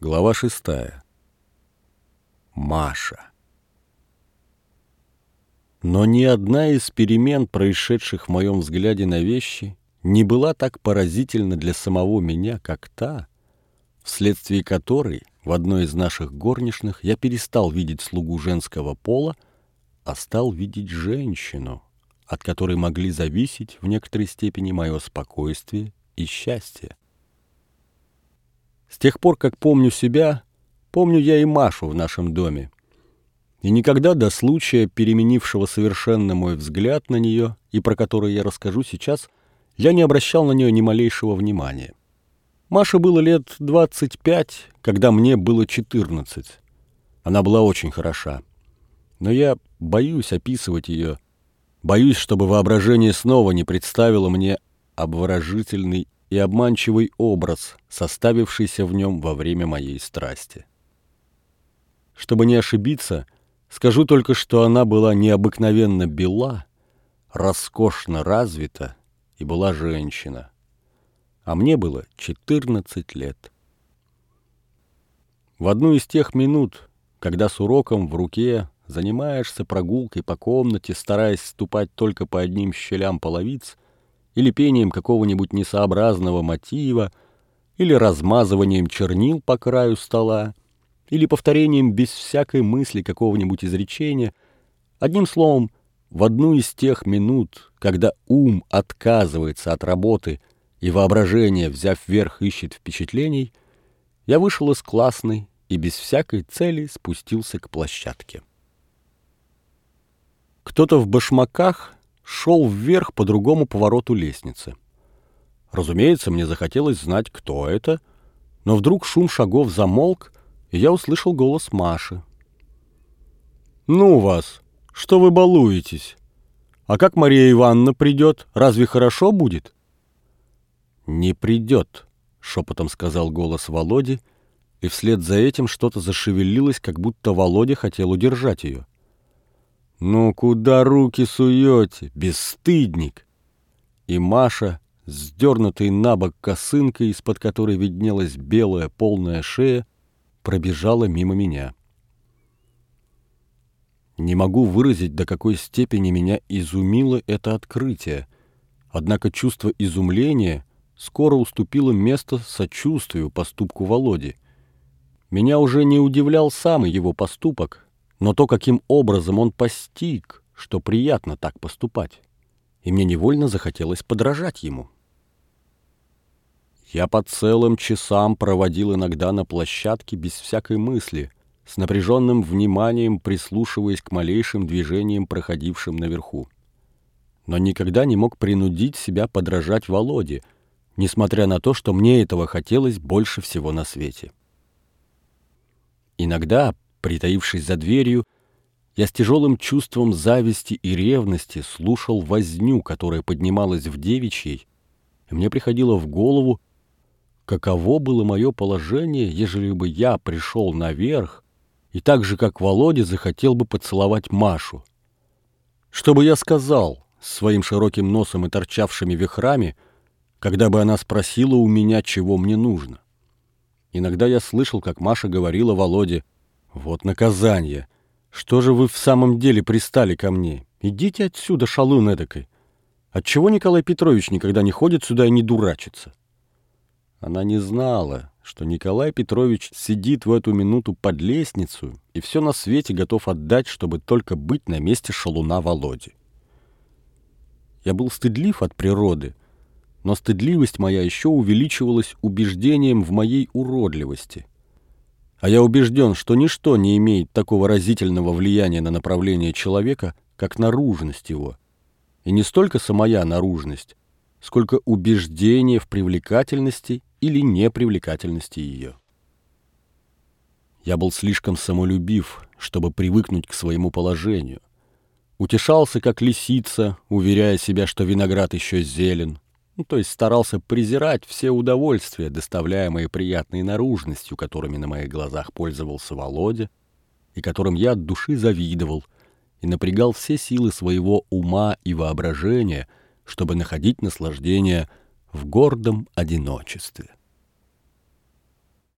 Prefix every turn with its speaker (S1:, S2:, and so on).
S1: Глава шестая. Маша. Но ни одна из перемен, происшедших в моем взгляде на вещи, не была так поразительна для самого меня, как та, вследствие которой в одной из наших горничных я перестал видеть слугу женского пола, а стал видеть женщину, от которой могли зависеть в некоторой степени мое спокойствие и счастье. С тех пор, как помню себя, помню я и Машу в нашем доме. И никогда до случая, переменившего совершенно мой взгляд на нее, и про который я расскажу сейчас, я не обращал на нее ни малейшего внимания. Маше было лет 25, когда мне было 14. Она была очень хороша. Но я боюсь описывать ее, боюсь, чтобы воображение снова не представило мне обворожительный и обманчивый образ, составившийся в нем во время моей страсти. Чтобы не ошибиться, скажу только, что она была необыкновенно бела, роскошно развита и была женщина. А мне было 14 лет. В одну из тех минут, когда с уроком в руке занимаешься прогулкой по комнате, стараясь ступать только по одним щелям половиц, или пением какого-нибудь несообразного мотива, или размазыванием чернил по краю стола, или повторением без всякой мысли какого-нибудь изречения. Одним словом, в одну из тех минут, когда ум отказывается от работы и воображение, взяв верх, ищет впечатлений, я вышел из классной и без всякой цели спустился к площадке. Кто-то в башмаках шел вверх по другому повороту лестницы. Разумеется, мне захотелось знать, кто это, но вдруг шум шагов замолк, и я услышал голос Маши. «Ну вас! Что вы балуетесь? А как Мария Ивановна придет? Разве хорошо будет?» «Не придет», — шепотом сказал голос Володи, и вслед за этим что-то зашевелилось, как будто Володя хотел удержать ее. «Ну куда руки суете, бесстыдник?» И Маша, сдернутой на бок косынкой, из-под которой виднелась белая полная шея, пробежала мимо меня. Не могу выразить, до какой степени меня изумило это открытие, однако чувство изумления скоро уступило место сочувствию поступку Володи. Меня уже не удивлял сам его поступок, но то, каким образом он постиг, что приятно так поступать. И мне невольно захотелось подражать ему. Я по целым часам проводил иногда на площадке без всякой мысли, с напряженным вниманием прислушиваясь к малейшим движениям, проходившим наверху. Но никогда не мог принудить себя подражать Володе, несмотря на то, что мне этого хотелось больше всего на свете. Иногда, Притаившись за дверью, я с тяжелым чувством зависти и ревности слушал возню, которая поднималась в девичьей, и мне приходило в голову, каково было мое положение, ежели бы я пришел наверх и так же, как Володя, захотел бы поцеловать Машу. Что бы я сказал своим широким носом и торчавшими вихрами, когда бы она спросила у меня, чего мне нужно? Иногда я слышал, как Маша говорила Володе — вот наказание. Что же вы в самом деле пристали ко мне? Идите отсюда, шалун эдакой. Отчего Николай Петрович никогда не ходит сюда и не дурачится? Она не знала, что Николай Петрович сидит в эту минуту под лестницу и все на свете готов отдать, чтобы только быть на месте шалуна Володи. Я был стыдлив от природы, но стыдливость моя еще увеличивалась убеждением в моей уродливости — а я убежден, что ничто не имеет такого разительного влияния на направление человека, как наружность его. И не столько самая наружность, сколько убеждение в привлекательности или непривлекательности ее. Я был слишком самолюбив, чтобы привыкнуть к своему положению. Утешался, как лисица, уверяя себя, что виноград еще зелен, ну, то есть старался презирать все удовольствия, доставляемые приятной наружностью, которыми на моих глазах пользовался Володя, и которым я от души завидовал, и напрягал все силы своего ума и воображения, чтобы находить наслаждение в гордом одиночестве.